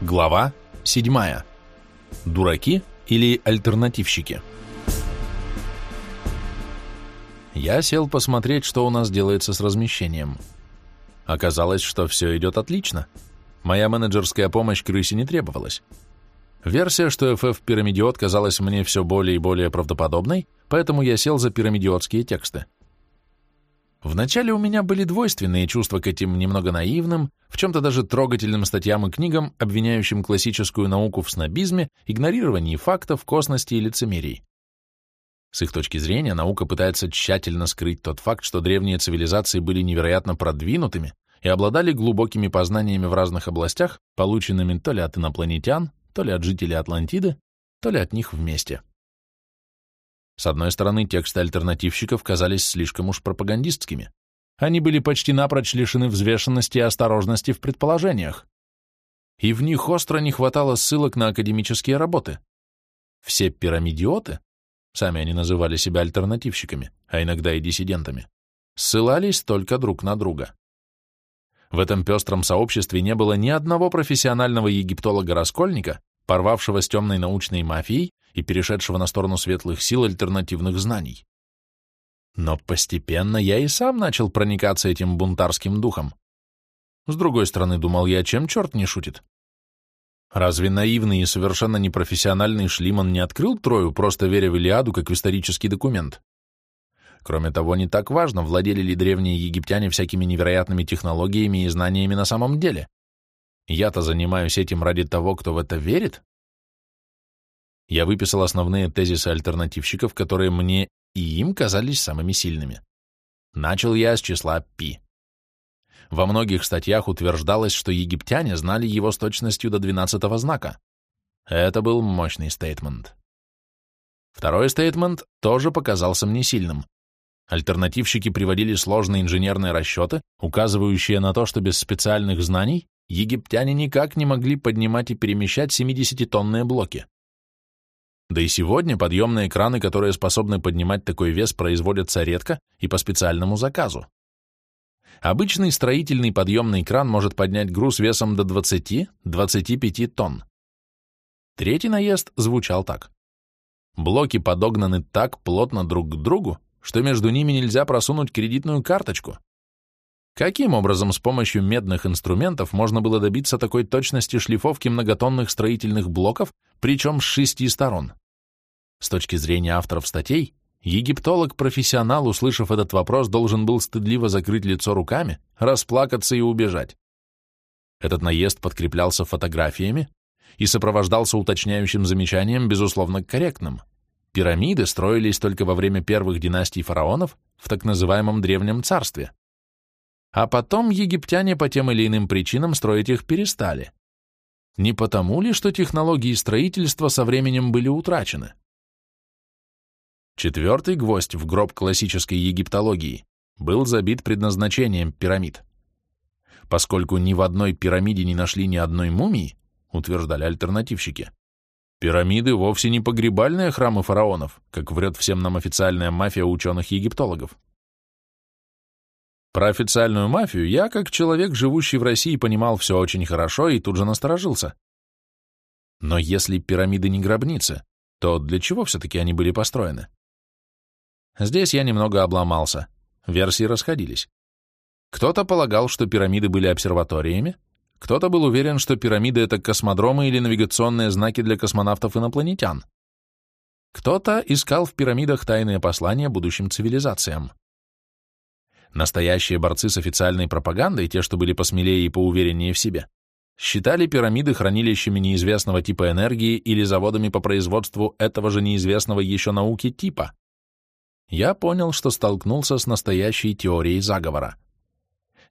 Глава 7. Дураки или альтернативщики? Я сел посмотреть, что у нас делается с размещением. Оказалось, что все идет отлично. Моя менеджерская помощь крысе не требовалась. Версия, что FF-пирамидиот казалась мне все более и более правдоподобной, поэтому я сел за пирамидиотские тексты. Вначале у меня были двойственные чувства к этим немного наивным, в чем-то даже трогательным статьям и книгам, обвиняющим классическую науку в снобизме, игнорировании фактов, косности и лицемерии. С их точки зрения, наука пытается тщательно скрыть тот факт, что древние цивилизации были невероятно продвинутыми и обладали глубокими познаниями в разных областях, полученными то ли от инопланетян, то ли от жителей Атлантиды, то ли от них вместе. С одной стороны, тексты альтернативщиков казались слишком уж пропагандистскими. Они были почти напрочь лишены взвешенности и осторожности в предположениях. И в них остро не хватало ссылок на академические работы. Все пирамидиоты, сами они называли себя альтернативщиками, а иногда и диссидентами, ссылались только друг на друга. В этом пестром сообществе не было ни одного профессионального египтолога-раскольника, порвавшего с темной научной мафией и перешедшего на сторону светлых сил альтернативных знаний. Но постепенно я и сам начал проникаться этим бунтарским духом. С другой стороны, думал я, чем черт не шутит? Разве наивный и совершенно непрофессиональный Шлиман не открыл Трою, просто веря в Илиаду как в исторический документ? Кроме того, не так важно, владели ли древние египтяне всякими невероятными технологиями и знаниями на самом деле. Я-то занимаюсь этим ради того, кто в это верит. Я выписал основные тезисы альтернативщиков, которые мне и им казались самыми сильными. Начал я с числа пи. Во многих статьях утверждалось, что египтяне знали его с точностью до 12 знака. Это был мощный стейтмент. Второй стейтмент тоже показался мне сильным. Альтернативщики приводили сложные инженерные расчеты, указывающие на то, что без специальных знаний египтяне никак не могли поднимать и перемещать 70-тонные блоки. Да и сегодня подъемные краны, которые способны поднимать такой вес, производятся редко и по специальному заказу. Обычный строительный подъемный кран может поднять груз весом до 20-25 тонн. Третий наезд звучал так. Блоки подогнаны так плотно друг к другу, что между ними нельзя просунуть кредитную карточку. Каким образом с помощью медных инструментов можно было добиться такой точности шлифовки многотонных строительных блоков, причем с шести сторон? С точки зрения авторов статей, египтолог-профессионал, услышав этот вопрос, должен был стыдливо закрыть лицо руками, расплакаться и убежать. Этот наезд подкреплялся фотографиями и сопровождался уточняющим замечанием, безусловно, корректным. Пирамиды строились только во время первых династий фараонов в так называемом Древнем Царстве. А потом египтяне по тем или иным причинам строить их перестали. Не потому ли, что технологии строительства со временем были утрачены? Четвертый гвоздь в гроб классической египтологии был забит предназначением пирамид. Поскольку ни в одной пирамиде не нашли ни одной мумии, утверждали альтернативщики, пирамиды вовсе не погребальные храмы фараонов, как врет всем нам официальная мафия ученых-египтологов. Про официальную мафию я, как человек, живущий в России, понимал все очень хорошо и тут же насторожился. Но если пирамиды не гробницы, то для чего все-таки они были построены? Здесь я немного обломался. Версии расходились. Кто-то полагал, что пирамиды были обсерваториями, кто-то был уверен, что пирамиды — это космодромы или навигационные знаки для космонавтов-инопланетян. Кто-то искал в пирамидах тайные послания будущим цивилизациям. Настоящие борцы с официальной пропагандой, те, что были посмелее и поувереннее в себе, считали пирамиды хранилищами неизвестного типа энергии или заводами по производству этого же неизвестного еще науки типа я понял, что столкнулся с настоящей теорией заговора.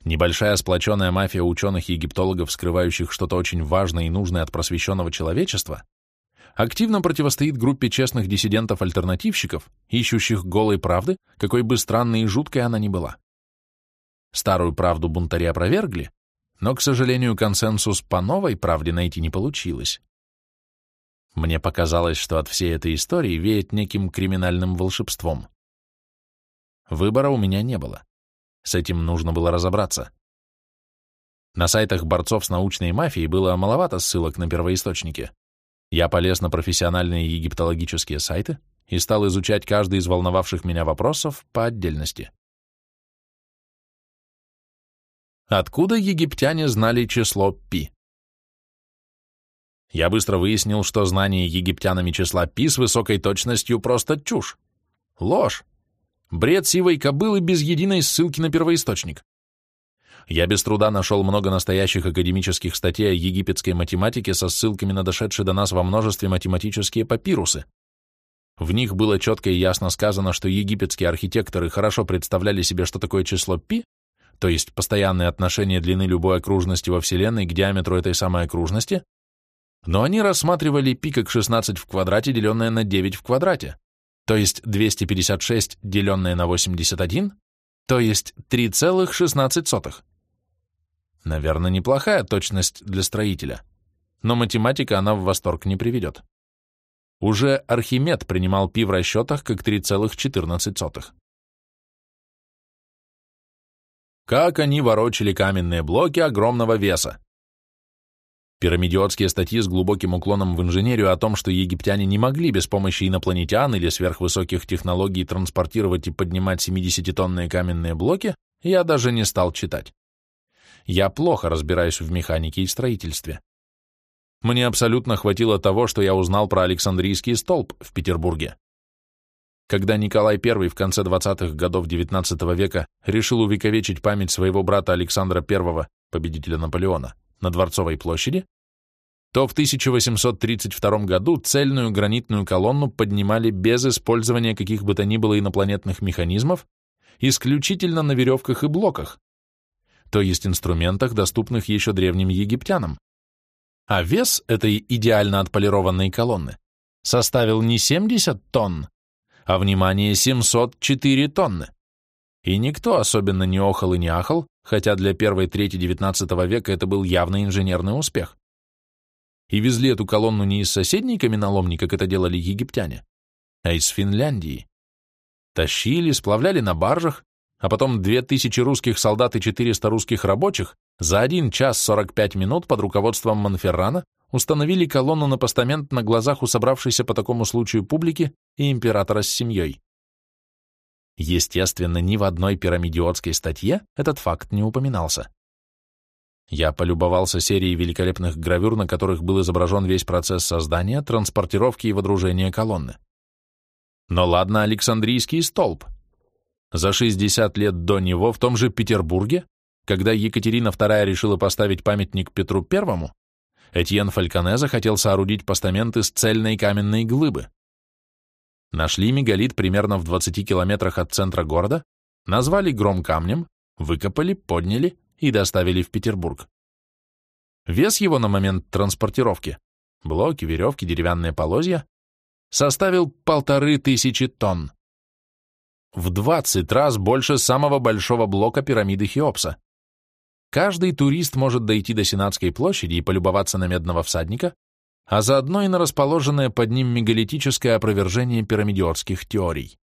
Небольшая сплоченная мафия ученых-египтологов, скрывающих что-то очень важное и нужное от просвещенного человечества, активно противостоит группе честных диссидентов-альтернативщиков, ищущих голой правды, какой бы странной и жуткой она ни была. Старую правду бунтари опровергли, но, к сожалению, консенсус по новой правде найти не получилось. Мне показалось, что от всей этой истории веет неким криминальным волшебством. Выбора у меня не было. С этим нужно было разобраться. На сайтах борцов с научной мафией было маловато ссылок на первоисточники. Я полез на профессиональные египтологические сайты и стал изучать каждый из волновавших меня вопросов по отдельности. Откуда египтяне знали число π? Я быстро выяснил, что знание египтянами числа π с высокой точностью просто чушь. Ложь. Бред сивой кобылы без единой ссылки на первоисточник. Я без труда нашел много настоящих академических статей о египетской математике со ссылками на дошедшие до нас во множестве математические папирусы. В них было четко и ясно сказано, что египетские архитекторы хорошо представляли себе, что такое число π, то есть постоянное отношение длины любой окружности во Вселенной к диаметру этой самой окружности, но они рассматривали π как 16 в квадрате, деленное на 9 в квадрате, то есть 256, деленное на 81, то есть 3,16. Наверное, неплохая точность для строителя, но математика она в восторг не приведет. Уже Архимед принимал π в расчетах как 3,14. как они ворочали каменные блоки огромного веса. Пирамидиотские статьи с глубоким уклоном в инженерию о том, что египтяне не могли без помощи инопланетян или сверхвысоких технологий транспортировать и поднимать 70-тонные каменные блоки, я даже не стал читать. Я плохо разбираюсь в механике и строительстве. Мне абсолютно хватило того, что я узнал про Александрийский столб в Петербурге. Когда Николай I в конце 20-х годов XIX века решил увековечить память своего брата Александра I, победителя Наполеона, на Дворцовой площади, то в 1832 году цельную гранитную колонну поднимали без использования каких бы то ни было инопланетных механизмов, исключительно на веревках и блоках, то есть инструментах, доступных еще древним египтянам. А вес этой идеально отполированной колонны составил не 70 тонн, а, внимание, 704 тонны. И никто особенно не охал и не ахал, хотя для первой трети XIX века это был явный инженерный успех. И везли эту колонну не из соседней каменоломни, как это делали египтяне, а из Финляндии. Тащили, сплавляли на баржах, а потом 2000 русских солдат и 400 русских рабочих за 1 час 45 минут под руководством Монферрана установили колонну на постамент на глазах у собравшейся по такому случаю публики и императора с семьей. Естественно, ни в одной пирамидиотской статье этот факт не упоминался. Я полюбовался серией великолепных гравюр, на которых был изображен весь процесс создания, транспортировки и водружения колонны. Но ладно, Александрийский столб. За 60 лет до него в том же Петербурге, когда Екатерина II решила поставить памятник Петру I, Этьен Фальконе захотел соорудить постамент из цельной каменной глыбы. Нашли мегалит примерно в 20 километрах от центра города, назвали гром камнем, выкопали, подняли и доставили в Петербург. Вес его на момент транспортировки — блоки, веревки, деревянные полозья — составил полторы тысячи тонн. В 20 раз больше самого большого блока пирамиды Хеопса. Каждый турист может дойти до Сенатской площади и полюбоваться на медного всадника, а заодно и на расположенное под ним мегалитическое опровержение пирамидиорских теорий.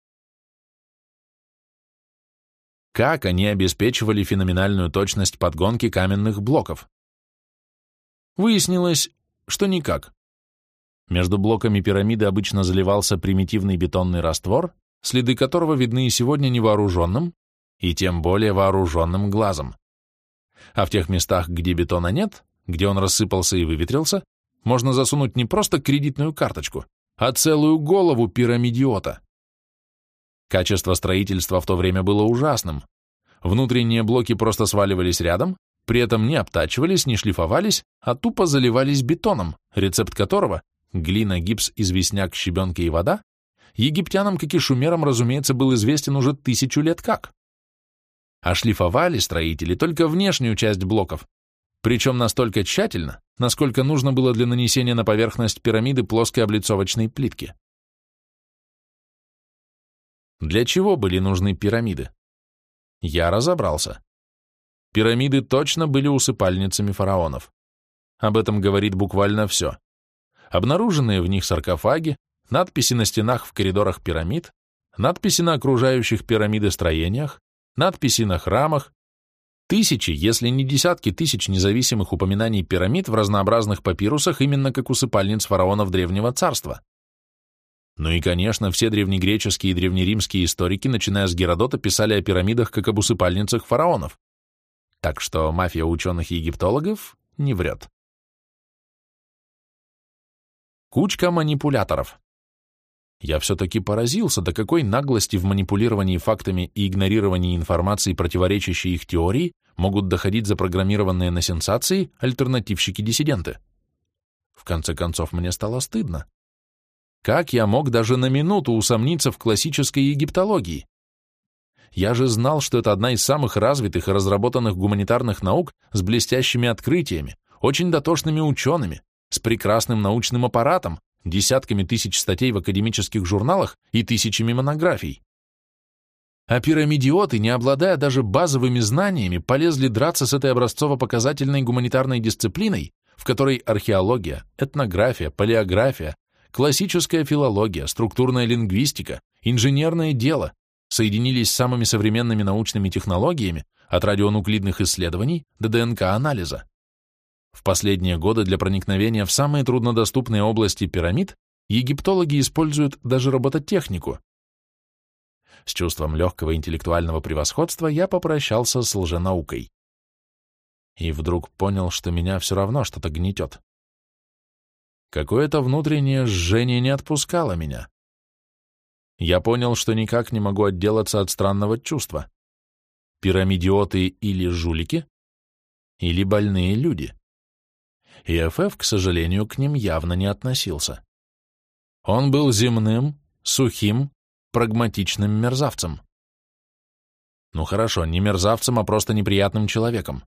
Как они обеспечивали феноменальную точность подгонки каменных блоков? Выяснилось, что никак. Между блоками пирамиды обычно заливался примитивный бетонный раствор, следы которого видны и сегодня невооруженным, и тем более вооруженным глазом а в тех местах, где бетона нет, где он рассыпался и выветрился, можно засунуть не просто кредитную карточку, а целую голову пирамидиота. Качество строительства в то время было ужасным. Внутренние блоки просто сваливались рядом, при этом не обтачивались, не шлифовались, а тупо заливались бетоном, рецепт которого — глина, гипс, известняк, щебенка и вода — египтянам, как и шумерам, разумеется, был известен уже тысячу лет как а шлифовали строители только внешнюю часть блоков, причем настолько тщательно, насколько нужно было для нанесения на поверхность пирамиды плоской облицовочной плитки. Для чего были нужны пирамиды? Я разобрался. Пирамиды точно были усыпальницами фараонов. Об этом говорит буквально все. Обнаруженные в них саркофаги, надписи на стенах в коридорах пирамид, надписи на окружающих пирамиды строениях, надписи на храмах, Тысячи, если не десятки тысяч независимых упоминаний пирамид в разнообразных папирусах именно как усыпальниц фараонов Древнего Царства. Ну и, конечно, все древнегреческие и древнеримские историки, начиная с Геродота, писали о пирамидах как об усыпальницах фараонов. Так что мафия ученых и египтологов не врет. Кучка манипуляторов. Я все-таки поразился, до какой наглости в манипулировании фактами и игнорировании информации, противоречащей их теории, могут доходить запрограммированные на сенсации альтернативщики-диссиденты. В конце концов, мне стало стыдно. Как я мог даже на минуту усомниться в классической египтологии? Я же знал, что это одна из самых развитых и разработанных гуманитарных наук с блестящими открытиями, очень дотошными учеными, с прекрасным научным аппаратом, десятками тысяч статей в академических журналах и тысячами монографий. А пирамидиоты, не обладая даже базовыми знаниями, полезли драться с этой образцово-показательной гуманитарной дисциплиной, в которой археология, этнография, палеография, классическая филология, структурная лингвистика, инженерное дело соединились с самыми современными научными технологиями от радионуклидных исследований до ДНК-анализа. В последние годы для проникновения в самые труднодоступные области пирамид египтологи используют даже робототехнику. С чувством легкого интеллектуального превосходства я попрощался с лженаукой. И вдруг понял, что меня все равно что-то гнетет. Какое-то внутреннее жжение не отпускало меня. Я понял, что никак не могу отделаться от странного чувства. Пирамидиоты или жулики, или больные люди и ФФ, к сожалению, к ним явно не относился. Он был земным, сухим, прагматичным мерзавцем. Ну хорошо, не мерзавцем, а просто неприятным человеком.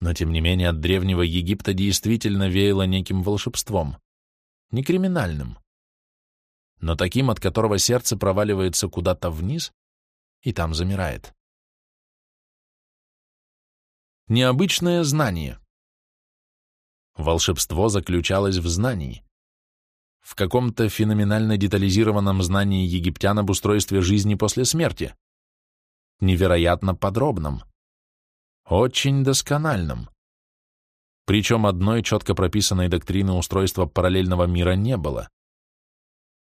Но тем не менее от древнего Египта действительно веяло неким волшебством. Не криминальным. Но таким, от которого сердце проваливается куда-то вниз и там замирает. Необычное знание. Волшебство заключалось в знании. В каком-то феноменально детализированном знании египтян об устройстве жизни после смерти. Невероятно подробном. Очень доскональном. Причем одной четко прописанной доктрины устройства параллельного мира не было.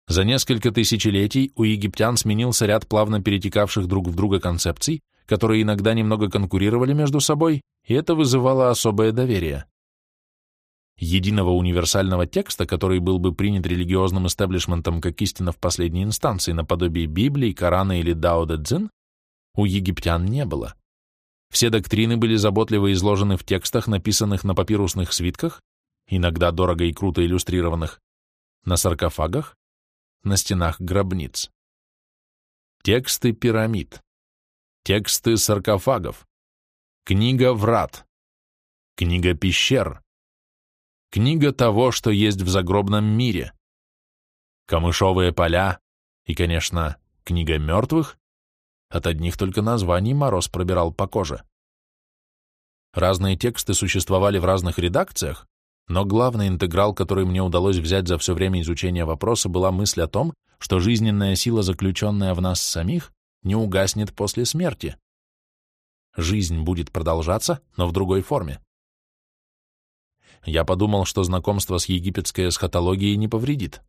За несколько тысячелетий у египтян сменился ряд плавно перетекавших друг в друга концепций, которые иногда немного конкурировали между собой, и это вызывало особое доверие. Единого универсального текста, который был бы принят религиозным истеблишментом как истина в последней инстанции наподобие Библии, Корана или Дао Дэ Цзин, у египтян не было. Все доктрины были заботливо изложены в текстах, написанных на папирусных свитках, иногда дорого и круто иллюстрированных, на саркофагах, на стенах гробниц. Тексты пирамид, тексты саркофагов, книга врат, книга пещер, Книга того, что есть в загробном мире. Камышовые поля и, конечно, книга мертвых. От одних только названий мороз пробирал по коже. Разные тексты существовали в разных редакциях, но главный интеграл, который мне удалось взять за все время изучения вопроса, была мысль о том, что жизненная сила, заключенная в нас самих, не угаснет после смерти. Жизнь будет продолжаться, но в другой форме я подумал, что знакомство с египетской эсхатологией не повредит.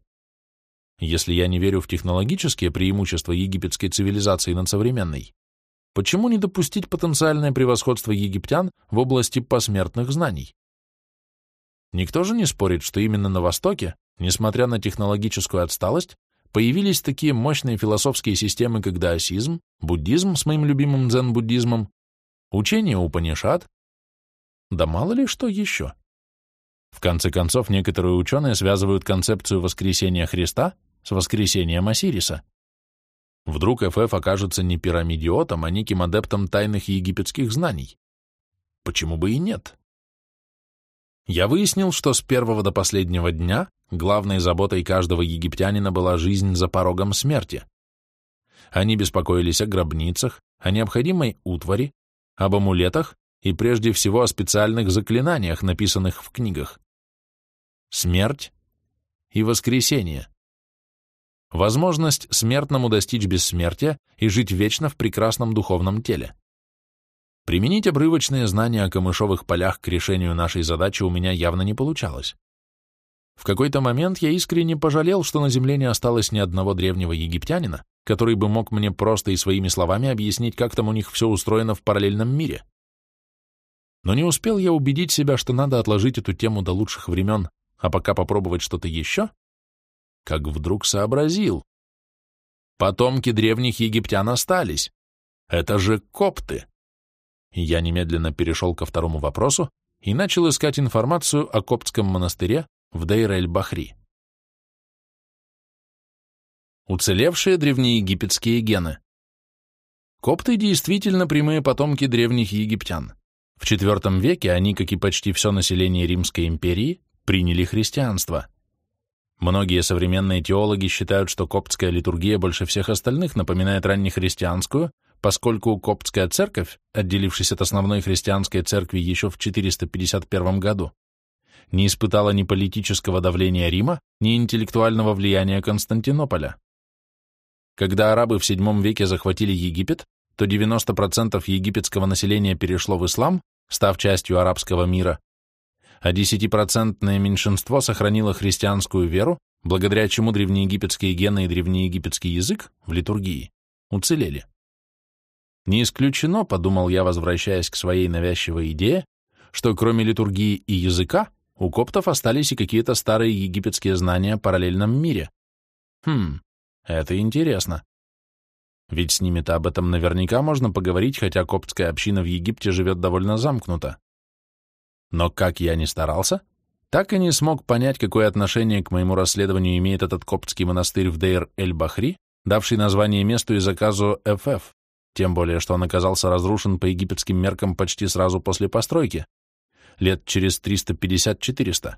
Если я не верю в технологические преимущества египетской цивилизации над современной, почему не допустить потенциальное превосходство египтян в области посмертных знаний? Никто же не спорит, что именно на Востоке, несмотря на технологическую отсталость, появились такие мощные философские системы, как даосизм, буддизм с моим любимым дзен-буддизмом, учение Упанишат, да мало ли что еще. В конце концов, некоторые ученые связывают концепцию воскресения Христа с воскресением Осириса. Вдруг ФФ окажется не пирамидиотом, а неким адептом тайных египетских знаний. Почему бы и нет? Я выяснил, что с первого до последнего дня главной заботой каждого египтянина была жизнь за порогом смерти. Они беспокоились о гробницах, о необходимой утвари, об амулетах и прежде всего о специальных заклинаниях, написанных в книгах. Смерть и воскресение. Возможность смертному достичь бессмертия и жить вечно в прекрасном духовном теле. Применить обрывочные знания о камышовых полях к решению нашей задачи у меня явно не получалось. В какой-то момент я искренне пожалел, что на земле не осталось ни одного древнего египтянина, который бы мог мне просто и своими словами объяснить, как там у них все устроено в параллельном мире. Но не успел я убедить себя, что надо отложить эту тему до лучших времен, а пока попробовать что-то еще, как вдруг сообразил. Потомки древних египтян остались. Это же копты. Я немедленно перешел ко второму вопросу и начал искать информацию о коптском монастыре в Дейр-эль-Бахри. Уцелевшие древнеегипетские гены. Копты действительно прямые потомки древних египтян. В IV веке они, как и почти все население Римской империи, приняли христианство. Многие современные теологи считают, что коптская литургия больше всех остальных напоминает раннехристианскую, поскольку коптская церковь, отделившись от основной христианской церкви еще в 451 году, не испытала ни политического давления Рима, ни интеллектуального влияния Константинополя. Когда арабы в VII веке захватили Египет, то 90% египетского населения перешло в ислам, став частью арабского мира, а 10% меньшинство сохранило христианскую веру, благодаря чему древнеегипетские гены и древнеегипетский язык в литургии уцелели. Не исключено, подумал я, возвращаясь к своей навязчивой идее, что кроме литургии и языка, у коптов остались и какие-то старые египетские знания о параллельном мире. Хм, это интересно. Ведь с ними-то об этом наверняка можно поговорить, хотя коптская община в Египте живет довольно замкнуто. Но как я ни старался, так и не смог понять, какое отношение к моему расследованию имеет этот коптский монастырь в Дейр-эль-Бахри, давший название месту и заказу ФФ, тем более, что он оказался разрушен по египетским меркам почти сразу после постройки, лет через 350-400.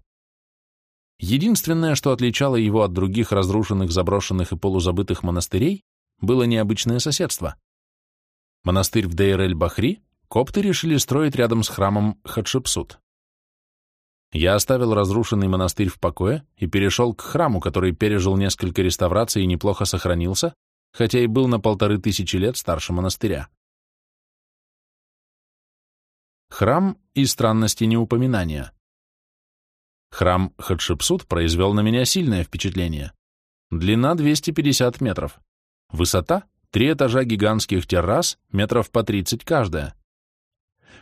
Единственное, что отличало его от других разрушенных, заброшенных и полузабытых монастырей, было необычное соседство. Монастырь в Дейр-эль-Бахри копты решили строить рядом с храмом Хатшепсут. Я оставил разрушенный монастырь в покое и перешел к храму, который пережил несколько реставраций и неплохо сохранился, хотя и был на полторы тысячи лет старше монастыря. Храм и странности неупоминания. Храм Хатшепсут произвел на меня сильное впечатление. Длина 250 метров. Высота — три этажа гигантских террас, метров по 30 каждая.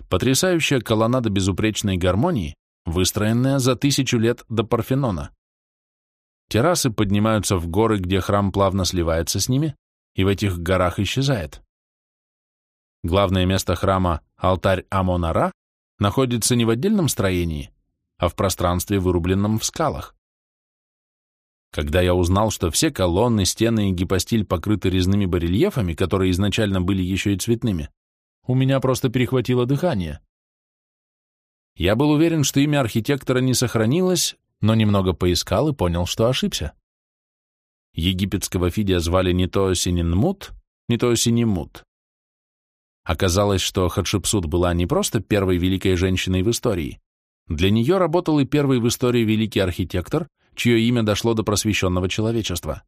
Потрясающая колоннада безупречной гармонии, выстроенная за тысячу лет до Парфенона. Террасы поднимаются в горы, где храм плавно сливается с ними, и в этих горах исчезает. Главное место храма, алтарь Амон-Ара, находится не в отдельном строении, а в пространстве, вырубленном в скалах. Когда я узнал, что все колонны, стены и гипостиль покрыты резными барельефами, которые изначально были еще и цветными, у меня просто перехватило дыхание. Я был уверен, что имя архитектора не сохранилось, но немного поискал и понял, что ошибся. Египетского Фидия звали не то Сининмут, не то Синемут. Оказалось, что Хатшепсут была не просто первой великой женщиной в истории. Для нее работал и первый в истории великий архитектор, чье имя дошло до просвещенного человечества.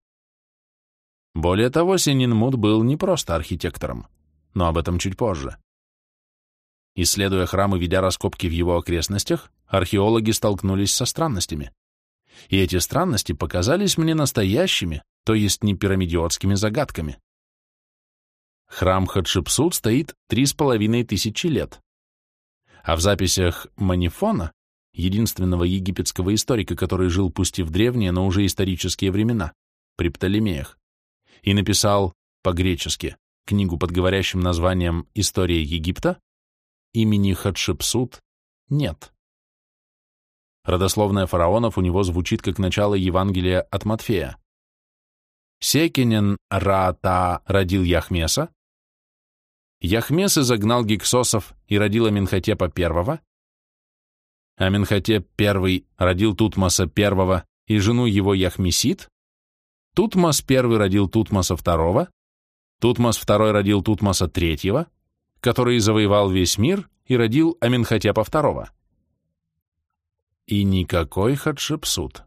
Более того, Сининмут был не просто архитектором, но об этом чуть позже. Исследуя храм и ведя раскопки в его окрестностях, археологи столкнулись со странностями. И эти странности показались мне настоящими, то есть не пирамидиотскими загадками. Храм Хатшепсут стоит три с половиной тысячи лет. А в записях Манифона, единственного египетского историка, который жил пусть и в древние, но уже исторические времена, при Птолемеях, и написал по-гречески книгу под говорящим названием «История Египта», имени Хатшепсут нет. Родословная фараонов у него звучит как начало Евангелия от Матфея. Секинен Раата родил Яхмеса, Яхмес изогнал гиксосов и родил Аминхотепа I, Аминхотеп I родил Тутмоса I и жену его Яхмесит, Тутмос I родил Тутмоса II, Тутмос II родил Тутмоса III, который завоевал весь мир и родил Аминхотепа II. И никакой Хатшепсут.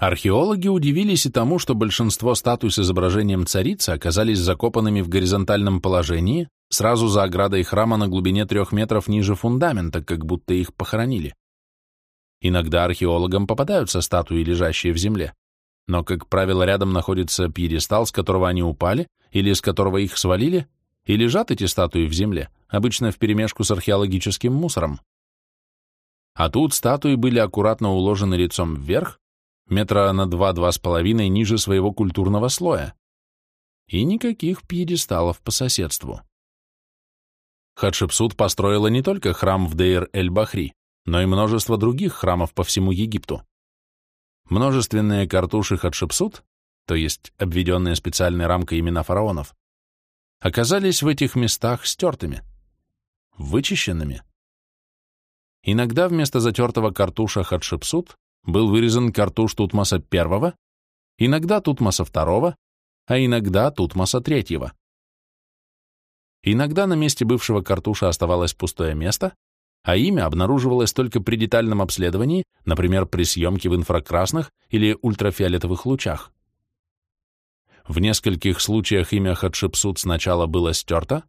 Археологи удивились и тому, что большинство статуй с изображением царицы оказались закопанными в горизонтальном положении сразу за оградой храма на глубине трех метров ниже фундамента, как будто их похоронили. Иногда археологам попадаются статуи, лежащие в земле, но, как правило, рядом находится пьедестал, с которого они упали, или с которого их свалили, и лежат эти статуи в земле, обычно вперемешку с археологическим мусором. А тут статуи были аккуратно уложены лицом вверх, метра на два-два с половиной ниже своего культурного слоя. И никаких пьедесталов по соседству. Хатшепсут построила не только храм в Дейр-эль-Бахри, но и множество других храмов по всему Египту. Множественные картуши Хатшепсут, то есть обведенные специальной рамкой имена фараонов, оказались в этих местах стертыми, вычищенными. Иногда вместо затертого картуша Хатшепсут был вырезан картуш Тутмоса I, иногда Тутмоса II, а иногда Тутмоса III. Иногда на месте бывшего картуша оставалось пустое место, а имя обнаруживалось только при детальном обследовании, например, при съемке в инфракрасных или ультрафиолетовых лучах. В нескольких случаях имя Хатшепсут сначала было стерто,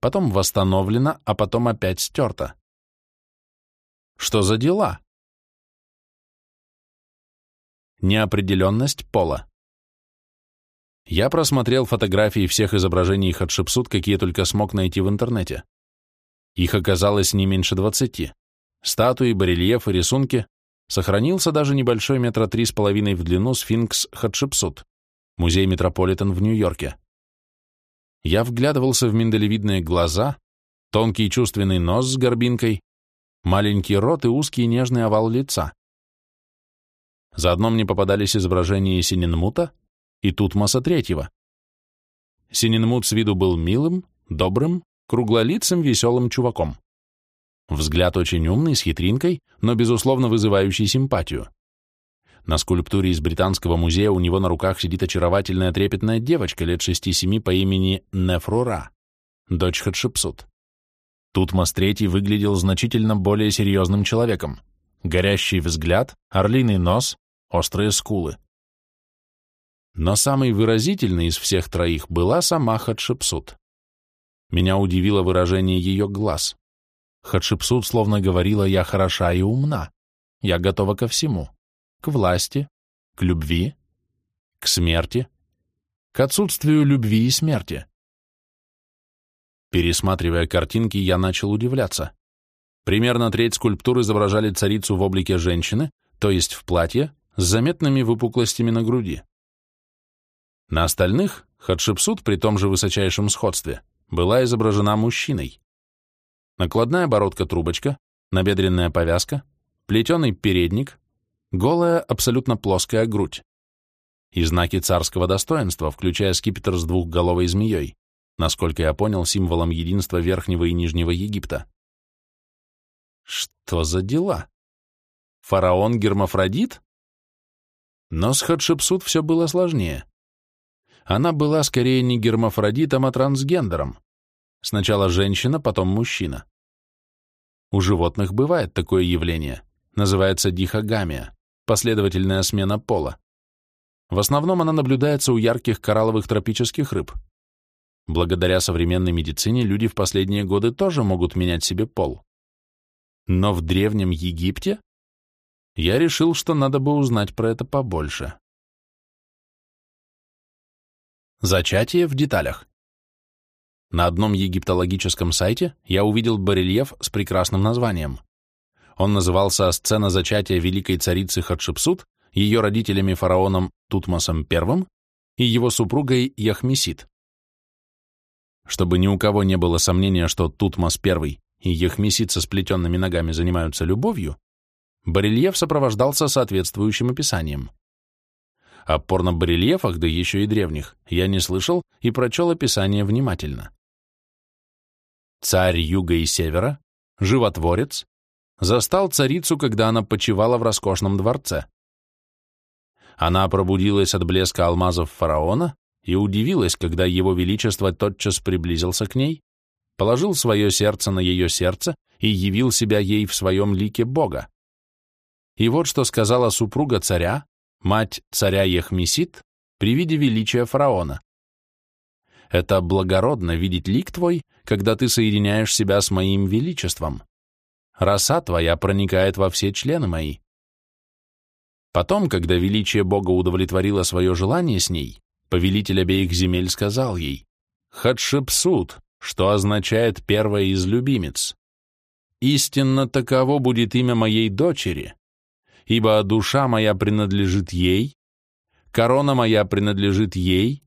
потом восстановлено, а потом опять стерто. Что за дела? Неопределенность пола. Я просмотрел фотографии всех изображений Хатшепсут, какие только смог найти в интернете. Их оказалось не меньше двадцати. Статуи, барельефы, рисунки. Сохранился даже небольшой метра три с половиной в длину сфинкс Хатшепсут, музей Метрополитен в Нью-Йорке. Я вглядывался в миндалевидные глаза, тонкий чувственный нос с горбинкой, маленький рот и узкий нежный овал лица. Заодно мне попадались изображения Сининмута и Тутмоса Третьего. Сининмут с виду был милым, добрым, круглолицым, веселым чуваком. Взгляд очень умный, с хитринкой, но, безусловно, вызывающий симпатию. На скульптуре из Британского музея у него на руках сидит очаровательная трепетная девочка лет шести-семи по имени Нефрура, дочь Хатшепсут. Тутмос III выглядел значительно более серьезным человеком. Горящий взгляд, орлиный нос, острые скулы. Но самый выразительный из всех троих была сама Хатшепсут. Меня удивило выражение ее глаз. Хатшепсут словно говорила «я хороша и умна, я готова ко всему, к власти, к любви, к смерти, к отсутствию любви и смерти». Пересматривая картинки, я начал удивляться. Примерно треть скульптур изображали царицу в облике женщины, то есть в платье, с заметными выпуклостями на груди. На остальных Хатшепсут при том же высочайшем сходстве была изображена мужчиной. Накладная бородка-трубочка, набедренная повязка, плетеный передник, голая, абсолютно плоская грудь и знаки царского достоинства, включая скипетр с двухголовой змеей, насколько я понял, символом единства Верхнего и Нижнего Египта. Что за дела? Фараон Гермафродит? Но с Хатшепсут все было сложнее. Она была скорее не гермафродитом, а трансгендером. Сначала женщина, потом мужчина. У животных бывает такое явление, называется дихогамия, последовательная смена пола. В основном она наблюдается у ярких коралловых тропических рыб. Благодаря современной медицине люди в последние годы тоже могут менять себе пол. Но в Древнем Египте я решил, что надо бы узнать про это побольше. Зачатие в деталях. На одном египтологическом сайте я увидел барельеф с прекрасным названием. Он назывался «Сцена зачатия великой царицы Хатшепсут ее родителями фараоном Тутмосом I и его супругой Яхмесит». Чтобы ни у кого не было сомнения, что Тутмос I и Яхмесит со сплетенными ногами занимаются любовью, Барельеф сопровождался соответствующим описанием. О порно-барельефах, да еще и древних, я не слышал и прочел описание внимательно. Царь юга и севера, животворец, застал царицу, когда она почивала в роскошном дворце. Она пробудилась от блеска алмазов фараона и удивилась, когда его величество тотчас приблизился к ней, положил свое сердце на ее сердце и явил себя ей в своем лике Бога. И вот что сказала супруга царя, мать царя Ехмесит, при виде величия фараона. Это благородно видеть лик твой, когда ты соединяешь себя с моим величеством. Роса твоя проникает во все члены мои. Потом, когда величие Бога удовлетворило свое желание с ней, повелитель обеих земель сказал ей, «Хатшепсут, что означает первая из любимец. Истинно таково будет имя моей дочери, ибо душа моя принадлежит ей, корона моя принадлежит ей,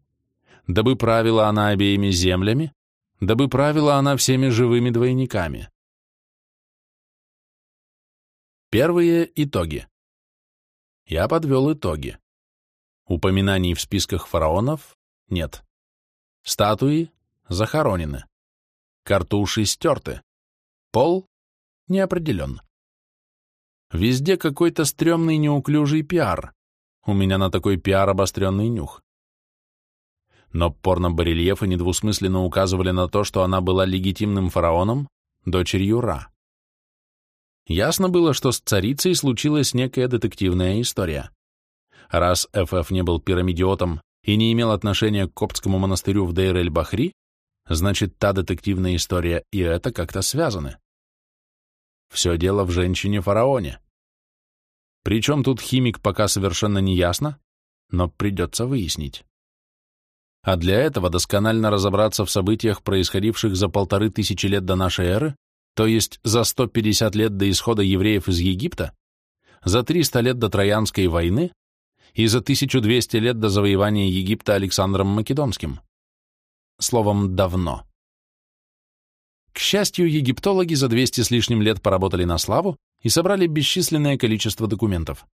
дабы правила она обеими землями, дабы правила она всеми живыми двойниками. Первые итоги. Я подвел итоги. Упоминаний в списках фараонов нет. Статуи захоронены. Картуши стерты. Пол не определен. Везде какой-то стрёмный неуклюжий пиар. У меня на такой пиар обостренный нюх. Но порно-барельефы недвусмысленно указывали на то, что она была легитимным фараоном, дочерью Ра. Ясно было, что с царицей случилась некая детективная история. Раз ФФ не был пирамидиотом и не имел отношения к коптскому монастырю в Дейр-эль-Бахри, значит, та детективная история и это как-то связаны. Все дело в женщине-фараоне. Причем тут химик пока совершенно не ясно, но придется выяснить. А для этого досконально разобраться в событиях, происходивших за полторы тысячи лет до нашей эры, то есть за 150 лет до исхода евреев из Египта, за 300 лет до Троянской войны и за 1200 лет до завоевания Египта Александром Македонским. Словом, давно. К счастью, египтологи за 200 с лишним лет поработали на славу и собрали бесчисленное количество документов.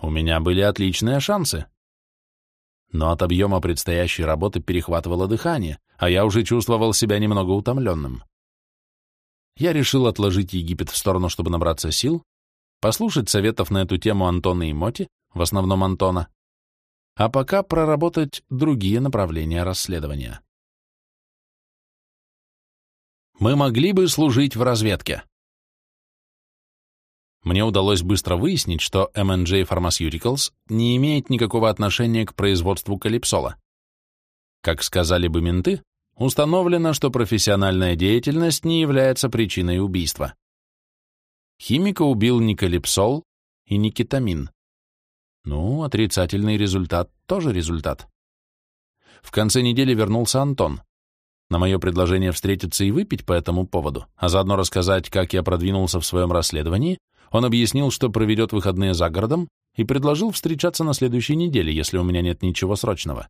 У меня были отличные шансы. Но от объема предстоящей работы перехватывало дыхание, а я уже чувствовал себя немного утомленным. Я решил отложить Египет в сторону, чтобы набраться сил, послушать советов на эту тему Антона и Моти, в основном Антона, а пока проработать другие направления расследования. Мы могли бы служить в разведке. Мне удалось быстро выяснить, что M&J Pharmaceuticals не имеет никакого отношения к производству калипсола. Как сказали бы менты, установлено, что профессиональная деятельность не является причиной убийства. Химика убил не калипсол и не кетамин. Ну, отрицательный результат тоже результат. В конце недели вернулся Антон. На мое предложение встретиться и выпить по этому поводу, а заодно рассказать, как я продвинулся в своем расследовании, он объяснил, что проведет выходные за городом и предложил встречаться на следующей неделе, если у меня нет ничего срочного.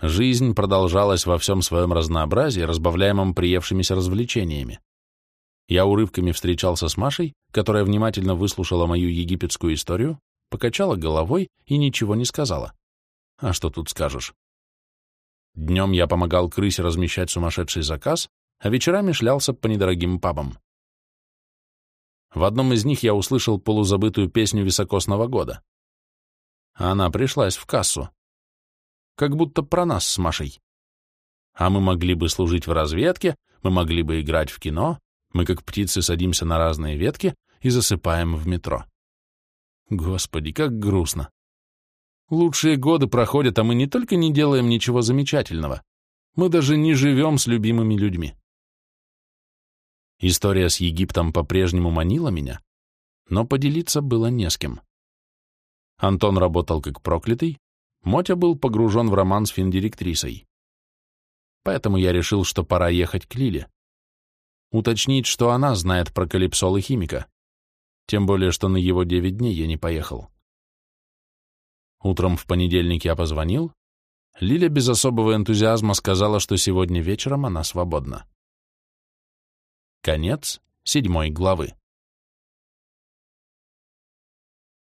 Жизнь продолжалась во всем своем разнообразии, разбавляемом приевшимися развлечениями. Я урывками встречался с Машей, которая внимательно выслушала мою египетскую историю, покачала головой и ничего не сказала. А что тут скажешь? Днем я помогал крысе размещать сумасшедший заказ, а вечерами шлялся по недорогим пабам. В одном из них я услышал полузабытую песню високосного года. Она пришлась в кассу. Как будто про нас с Машей. А мы могли бы служить в разведке, мы могли бы играть в кино, мы как птицы садимся на разные ветки и засыпаем в метро. Господи, как грустно. Лучшие годы проходят, а мы не только не делаем ничего замечательного, мы даже не живем с любимыми людьми. История с Египтом по-прежнему манила меня, но поделиться было не с кем. Антон работал как проклятый, Мотя был погружен в роман с финдиректрисой. Поэтому я решил, что пора ехать к Лиле. Уточнить, что она знает про калипсол и химика. Тем более, что на его девять дней я не поехал. Утром в понедельник я позвонил. Лиля без особого энтузиазма сказала, что сегодня вечером она свободна. Конец седьмой главы.